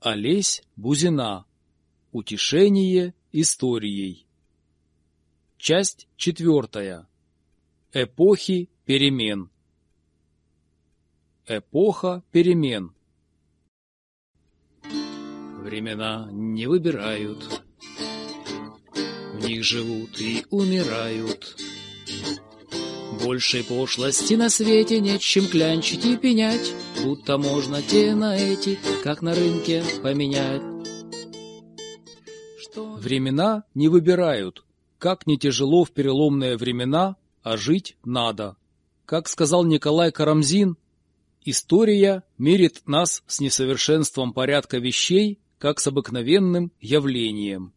Олесь Бузина. Утешение историей. Часть четвертая. Эпохи перемен. Эпоха перемен. Времена не выбирают, в них живут и умирают. Большей пошлости на свете нет, чем клянчить и пенять, Будто можно те на эти, как на рынке, поменять. Времена не выбирают. Как не тяжело в переломные времена, а жить надо. Как сказал Николай Карамзин, история мерит нас с несовершенством порядка вещей, как с обыкновенным явлением.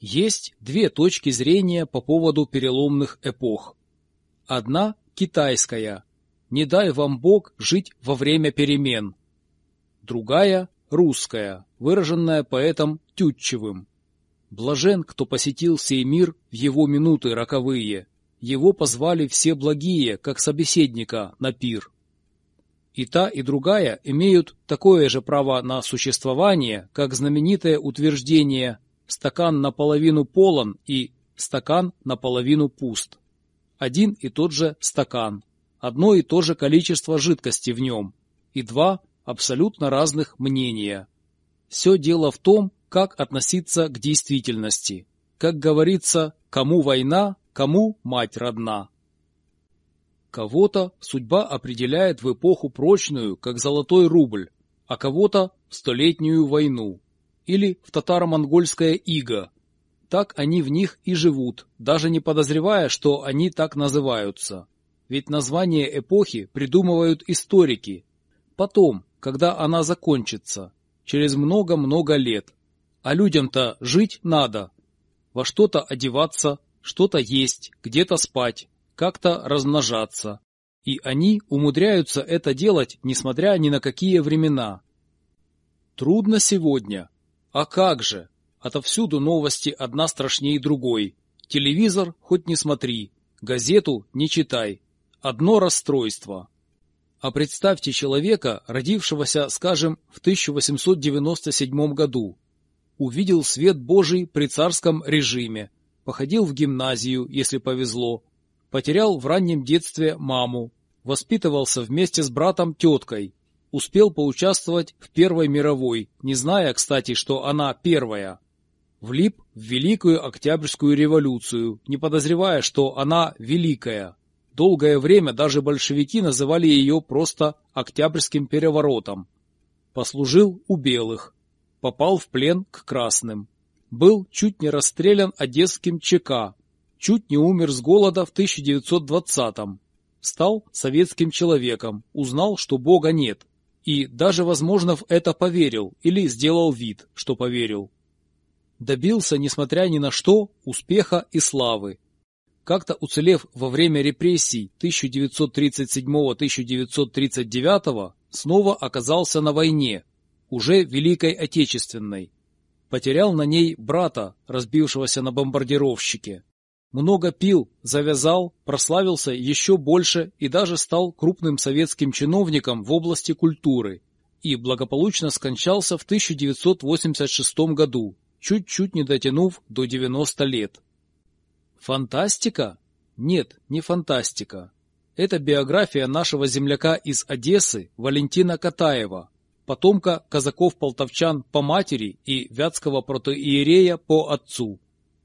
Есть две точки зрения по поводу переломных эпох. Одна – китайская. Не дай вам Бог жить во время перемен. Другая – русская, выраженная поэтом Тютчевым. Блажен, кто посетил сей мир в его минуты роковые. Его позвали все благие, как собеседника, на пир. И та, и другая имеют такое же право на существование, как знаменитое утверждение «стакан наполовину полон» и «стакан наполовину пуст» один и тот же стакан, одно и то же количество жидкости в нем и два абсолютно разных мнения. Все дело в том, как относиться к действительности. Как говорится, кому война, кому мать родна. Кого-то судьба определяет в эпоху прочную, как золотой рубль, а кого-то в столетнюю войну или в татаро-монгольское иго, так они в них и живут, даже не подозревая, что они так называются. Ведь название эпохи придумывают историки. Потом, когда она закончится, через много-много лет. А людям-то жить надо. Во что-то одеваться, что-то есть, где-то спать, как-то размножаться. И они умудряются это делать, несмотря ни на какие времена. Трудно сегодня. А как же? Отовсюду новости одна страшнее другой. Телевизор хоть не смотри, газету не читай. Одно расстройство. А представьте человека, родившегося, скажем, в 1897 году. Увидел свет Божий при царском режиме, походил в гимназию, если повезло, потерял в раннем детстве маму, воспитывался вместе с братом-теткой, успел поучаствовать в Первой мировой, не зная, кстати, что она первая влип в Великую Октябрьскую революцию, не подозревая, что она великая. Долгое время даже большевики называли ее просто Октябрьским переворотом. Послужил у белых, попал в плен к красным. Был чуть не расстрелян одесским ЧК, чуть не умер с голода в 1920-м. Стал советским человеком, узнал, что Бога нет. И даже, возможно, в это поверил или сделал вид, что поверил добился, несмотря ни на что, успеха и славы. Как-то уцелев во время репрессий 1937-1939, снова оказался на войне, уже Великой Отечественной. Потерял на ней брата, разбившегося на бомбардировщике. Много пил, завязал, прославился еще больше и даже стал крупным советским чиновником в области культуры и благополучно скончался в 1986 году, чуть-чуть не дотянув до 90 лет. Фантастика? Нет, не фантастика. Это биография нашего земляка из Одессы Валентина Катаева, потомка казаков-полтовчан по матери и вятского протоиерея по отцу,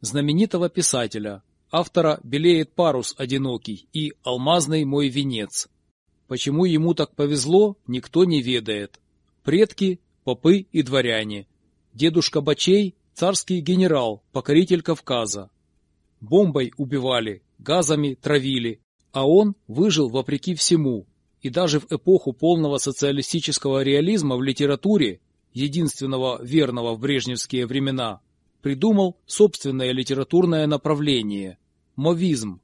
знаменитого писателя, автора «Белеет парус одинокий» и «Алмазный мой венец». Почему ему так повезло, никто не ведает. Предки – попы и дворяне. Дедушка Бачей Царский генерал, покоритель Кавказа. Бомбой убивали, газами травили, а он выжил вопреки всему. И даже в эпоху полного социалистического реализма в литературе, единственного верного в брежневские времена, придумал собственное литературное направление – мовизм.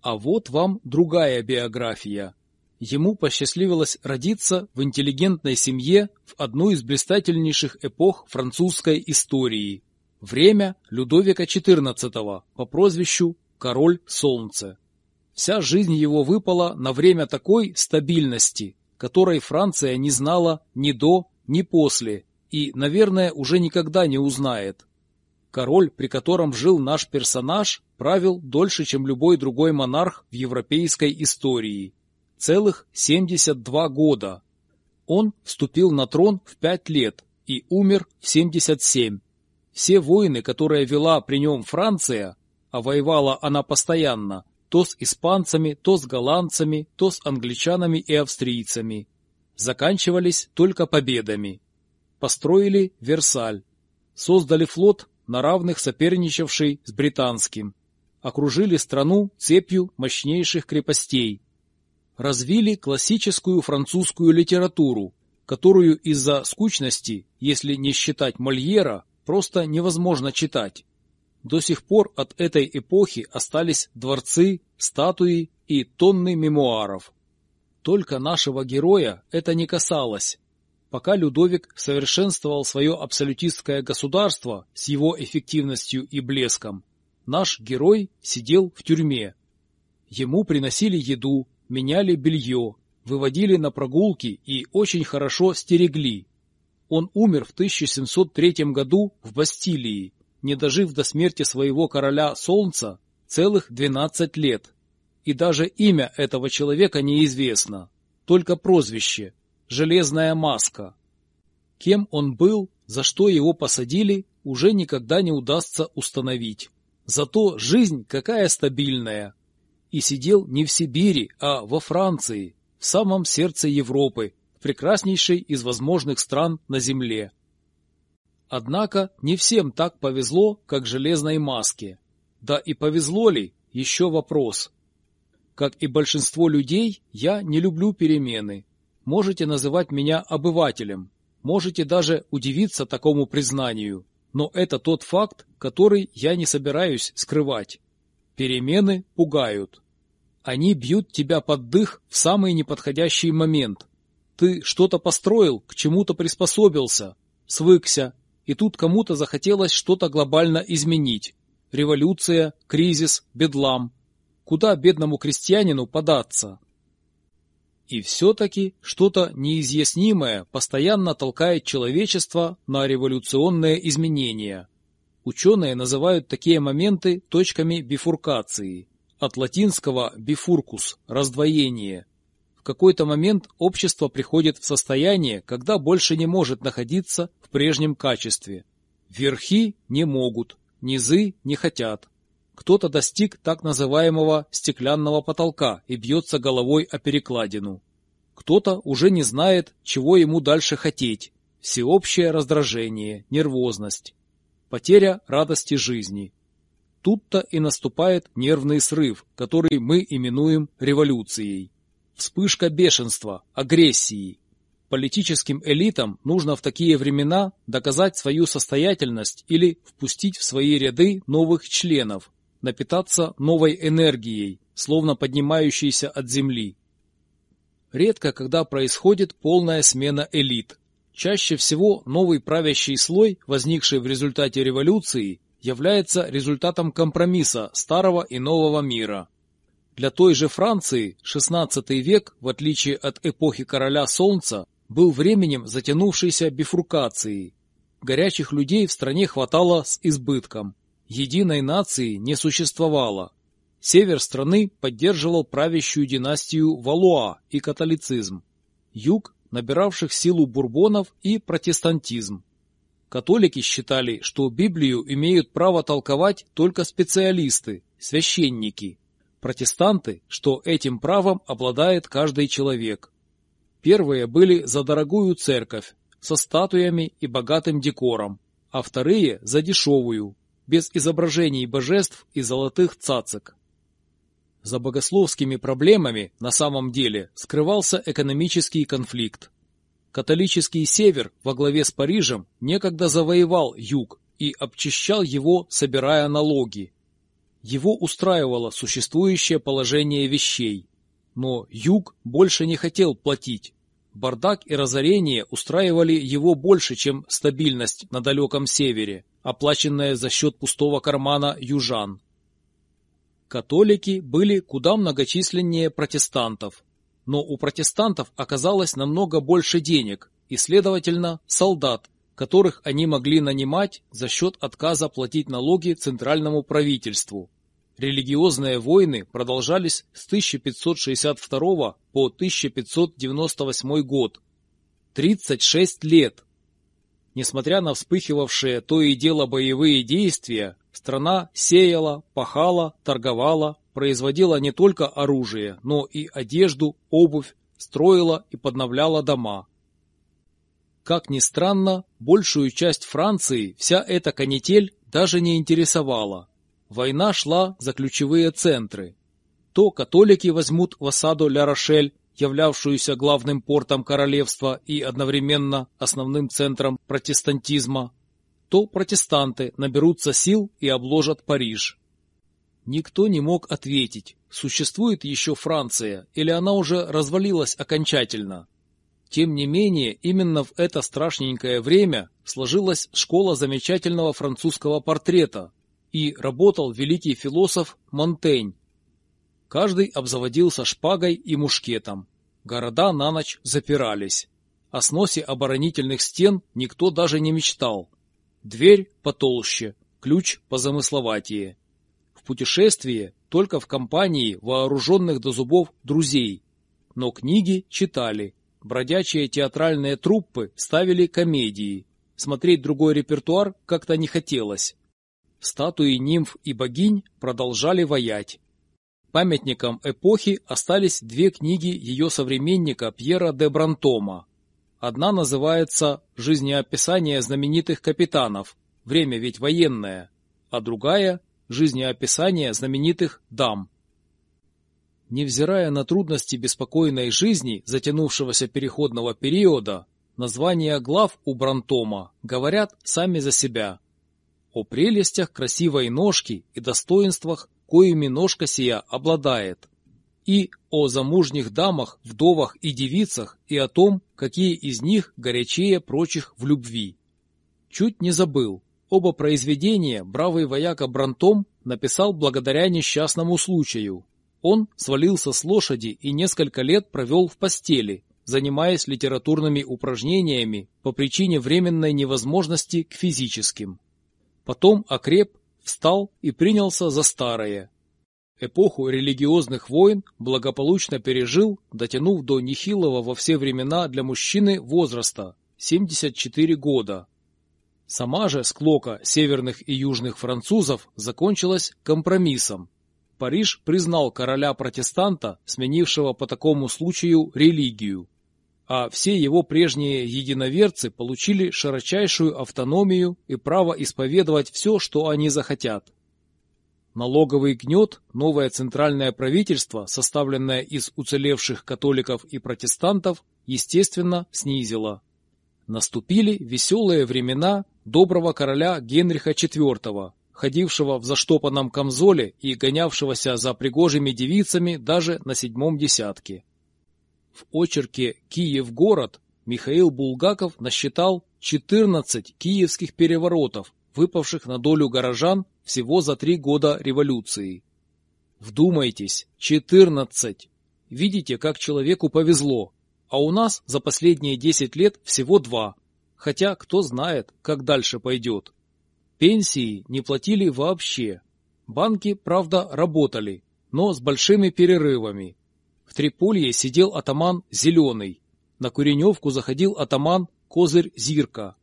А вот вам другая биография. Ему посчастливилось родиться в интеллигентной семье в одну из блистательнейших эпох французской истории. Время Людовика XIV по прозвищу «Король Солнца». Вся жизнь его выпала на время такой стабильности, которой Франция не знала ни до, ни после и, наверное, уже никогда не узнает. Король, при котором жил наш персонаж, правил дольше, чем любой другой монарх в европейской истории. Целых 72 года. Он вступил на трон в 5 лет и умер в 77. Все войны, которые вела при нем Франция, а воевала она постоянно, то с испанцами, то с голландцами, то с англичанами и австрийцами, заканчивались только победами. Построили Версаль, создали флот, на равных соперничавший с британским, окружили страну цепью мощнейших крепостей, развили классическую французскую литературу, которую из-за скучности, если не считать Мольера, просто невозможно читать. До сих пор от этой эпохи остались дворцы, статуи и тонны мемуаров. Только нашего героя это не касалось. Пока Людовик совершенствовал свое абсолютистское государство с его эффективностью и блеском, наш герой сидел в тюрьме. Ему приносили еду, меняли белье, выводили на прогулки и очень хорошо стерегли. Он умер в 1703 году в Бастилии, не дожив до смерти своего короля Солнца целых 12 лет. И даже имя этого человека неизвестно, только прозвище – «Железная маска». Кем он был, за что его посадили, уже никогда не удастся установить. Зато жизнь какая стабильная. И сидел не в Сибири, а во Франции, в самом сердце Европы, прекраснейшей из возможных стран на Земле. Однако не всем так повезло, как железной маске. Да и повезло ли, еще вопрос. Как и большинство людей, я не люблю перемены. Можете называть меня обывателем, можете даже удивиться такому признанию, но это тот факт, который я не собираюсь скрывать. Перемены пугают. Они бьют тебя под дых в самый неподходящий момент. Ты что-то построил, к чему-то приспособился, свыкся, и тут кому-то захотелось что-то глобально изменить. Революция, кризис, бедлам. Куда бедному крестьянину податься? И все-таки что-то неизъяснимое постоянно толкает человечество на революционные изменения. Ученые называют такие моменты точками бифуркации. От латинского «бифуркус» – раздвоение – какой-то момент общество приходит в состояние, когда больше не может находиться в прежнем качестве. Верхи не могут, низы не хотят. Кто-то достиг так называемого стеклянного потолка и бьется головой о перекладину. Кто-то уже не знает, чего ему дальше хотеть. Всеобщее раздражение, нервозность, потеря радости жизни. Тут-то и наступает нервный срыв, который мы именуем революцией. Вспышка бешенства, агрессии. Политическим элитам нужно в такие времена доказать свою состоятельность или впустить в свои ряды новых членов, напитаться новой энергией, словно поднимающейся от земли. Редко когда происходит полная смена элит. Чаще всего новый правящий слой, возникший в результате революции, является результатом компромисса старого и нового мира. Для той же Франции XVI век, в отличие от эпохи короля Солнца, был временем затянувшейся бифуркации. Горячих людей в стране хватало с избытком. Единой нации не существовало. Север страны поддерживал правящую династию Валуа и католицизм. Юг – набиравших силу бурбонов и протестантизм. Католики считали, что Библию имеют право толковать только специалисты, священники – Протестанты, что этим правом обладает каждый человек. Первые были за дорогую церковь, со статуями и богатым декором, а вторые за дешевую, без изображений божеств и золотых цацек. За богословскими проблемами на самом деле скрывался экономический конфликт. Католический север во главе с Парижем некогда завоевал юг и обчищал его, собирая налоги, его устраивало существующее положение вещей. Но Юг больше не хотел платить. Бардак и разорение устраивали его больше, чем стабильность на далеком севере, оплаченная за счет пустого кармана южан. Католики были куда многочисленнее протестантов, но у протестантов оказалось намного больше денег, и, следовательно, солдат, которых они могли нанимать за счет отказа платить налоги центральному правительству. Религиозные войны продолжались с 1562 по 1598 год. 36 лет. Несмотря на вспыхивавшие то и дело боевые действия, страна сеяла, пахала, торговала, производила не только оружие, но и одежду, обувь, строила и подновляла дома. Как ни странно, большую часть Франции вся эта канитель даже не интересовала. Война шла за ключевые центры. То католики возьмут в осаду Ля-Рошель, являвшуюся главным портом королевства и одновременно основным центром протестантизма, то протестанты наберутся сил и обложат Париж. Никто не мог ответить, существует еще Франция или она уже развалилась окончательно. Тем не менее, именно в это страшненькое время сложилась школа замечательного французского портрета и работал великий философ Монтень. Каждый обзаводился шпагой и мушкетом. Города на ночь запирались. О сносе оборонительных стен никто даже не мечтал. Дверь потолще, ключ позамысловатее путешествие только в компании вооруженных до зубов друзей. Но книги читали, бродячие театральные труппы ставили комедии. Смотреть другой репертуар как-то не хотелось. Статуи нимф и богинь продолжали воять. Памятником эпохи остались две книги ее современника Пьера де Брантома. Одна называется «Жизнеописание знаменитых капитанов», время ведь военное, а другая жизнеописания знаменитых дам. Невзирая на трудности беспокойной жизни затянувшегося переходного периода, названия глав у Брантома говорят сами за себя. О прелестях красивой ножки и достоинствах, коими ножка сия обладает, и о замужних дамах, вдовах и девицах, и о том, какие из них горячее прочих в любви. Чуть не забыл, Оба произведения бравый вояка Брантом написал благодаря несчастному случаю. Он свалился с лошади и несколько лет провел в постели, занимаясь литературными упражнениями по причине временной невозможности к физическим. Потом окреп, встал и принялся за старое. Эпоху религиозных войн благополучно пережил, дотянув до нехилого во все времена для мужчины возраста – 74 года. Сама же склока северных и южных французов закончилась компромиссом. Париж признал короля-протестанта, сменившего по такому случаю религию, а все его прежние единоверцы получили широчайшую автономию и право исповедовать все, что они захотят. Налоговый гнет новое центральное правительство, составленное из уцелевших католиков и протестантов, естественно, снизило. Наступили веселые времена доброго короля Генриха IV, ходившего в заштопанном камзоле и гонявшегося за пригожими девицами даже на седьмом десятке. В очерке «Киев-город» Михаил Булгаков насчитал 14 киевских переворотов, выпавших на долю горожан всего за три года революции. Вдумайтесь, 14! Видите, как человеку повезло, а у нас за последние 10 лет всего два – хотя кто знает, как дальше пойдет. Пенсии не платили вообще. Банки, правда, работали, но с большими перерывами. В Триполье сидел атаман Зеленый, на Куреневку заходил атаман Козырь Зирка.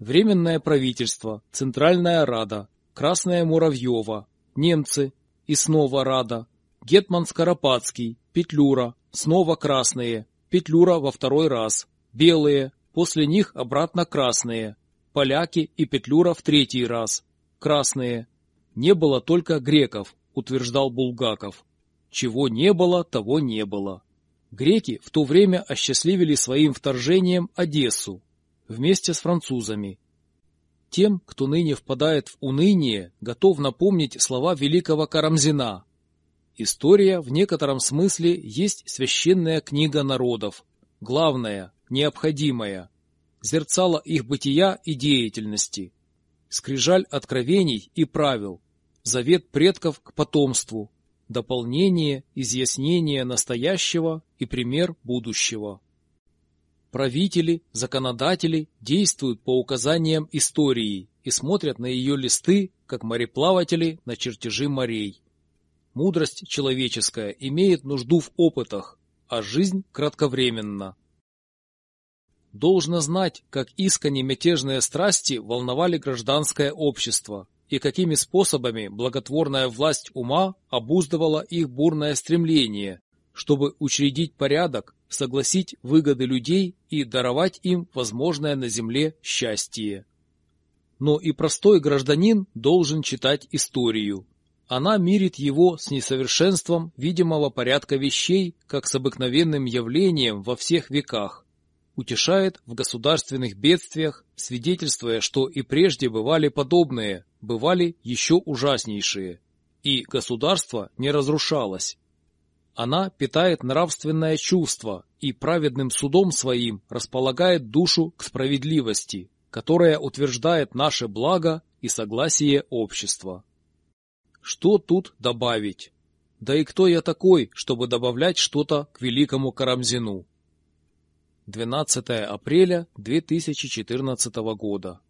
Временное правительство, Центральная Рада, Красная Муравьева, немцы и снова Рада, Гетман Скоропадский, Петлюра, снова красные, Петлюра во второй раз, белые, После них обратно красные. Поляки и Петлюра в третий раз. Красные. Не было только греков, утверждал Булгаков. Чего не было, того не было. Греки в то время осчастливили своим вторжением Одессу вместе с французами. Тем, кто ныне впадает в уныние, готов напомнить слова великого Карамзина. История в некотором смысле есть священная книга народов. Главное, необходимое, зерцало их бытия и деятельности, скрижаль откровений и правил, завет предков к потомству, дополнение, изъяснение настоящего и пример будущего. Правители, законодатели действуют по указаниям истории и смотрят на ее листы, как мореплаватели на чертежи морей. Мудрость человеческая имеет нужду в опытах, а жизнь кратковременна. Должно знать, как искренне мятежные страсти волновали гражданское общество и какими способами благотворная власть ума обуздывала их бурное стремление, чтобы учредить порядок, согласить выгоды людей и даровать им возможное на земле счастье. Но и простой гражданин должен читать историю. Она мирит его с несовершенством видимого порядка вещей, как с обыкновенным явлением во всех веках, утешает в государственных бедствиях, свидетельствуя, что и прежде бывали подобные, бывали еще ужаснейшие, и государство не разрушалось. Она питает нравственное чувство и праведным судом своим располагает душу к справедливости, которая утверждает наше благо и согласие общества. Что тут добавить? Да и кто я такой, чтобы добавлять что-то к великому Карамзину? 12 апреля 2014 года.